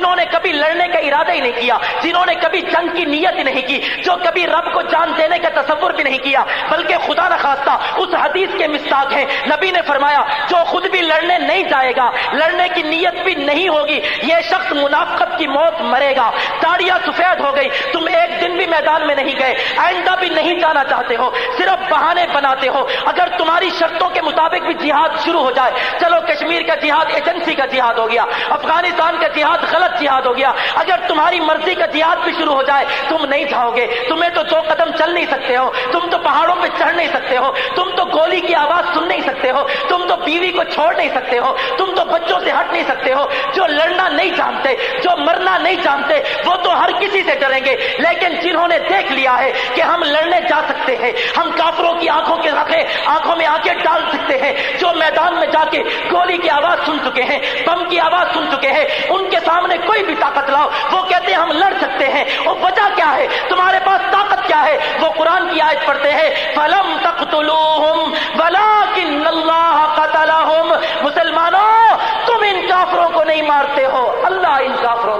جنہوں نے کبھی لڑنے کا ارادہ ہی نہیں کیا، جنہوں نے کبھی جنگ کی نیت ہی نہیں کی، جو کبھی رب کو جان دینے کا تصور بھی نہیں کیا، بلکہ خدا نخواستہ اس حدیث کے مستاق ہیں۔ نبی نے فرمایا، جو خود بھی لڑنے نہیں جائے گا، لڑنے کی نیت بھی نہیں ہوگی، یہ شخص منافقت کی موت مرے گا۔ تاڑیاں سفید ہو گئی تم ایک میدان میں نہیں گئے، آئندہ بھی نہیں جانا چاہتے ہو، صرف بہانے بناتے ہو۔ اگر تمہاری شرطوں کے مطابق بھی جہاد شروع ہو جائے، چلو کشمیر کا جہاد، ایجنسی کا جہاد ہو گیا، افغانستان کا جہاد، غلط جہاد ہو گیا۔ اگر تمہاری مرضی کا جہاد بھی شروع ہو جائے، تم نہیں جاؤ گے۔ تمہیں تو دو قدم چل نہیں سکتے ہو، تم تو پہاڑوں پہ چڑھ نہیں سکتے ہو، تم تو گولی کی آواز سن نہیں سکتے ہو، تم تو بیوی کو چھوڑ نہیں سکتے ہو، تم تو بچوں سے ہٹ نہیں سکتے ہو۔ جو لڑنا جانتے، جو مرنا نہیں جانتے، وہ تو ہر کسی سے ڈریں گے۔ لیکن جنہوں نے دیکھ لیا ہے کہ ہم لڑنے جا سکتے ہیں، ہم کافروں کی آنکھوں کے رکھے آنکھوں میں آنکھیں ڈال سکتے ہیں۔ جو میدان میں جا کے گولی کی آواز سن چکے ہیں، بم کی آواز سن چکے ہیں، ان کے سامنے کوئی بھی طاقت لاؤ، وہ کہتے ہیں ہم لڑ سکتے ہیں۔ وہ وجہ کیا ہے؟ تمہارے پاس طاقت کیا ہے؟ وہ قرآن کی آیت پڑھتے ہیں، فلم تقتلوہم ولکن اللہ قتلہم مسلمانوں تم ان کافروں کو نہیں مارتے ہو اللہ ان کافروں کو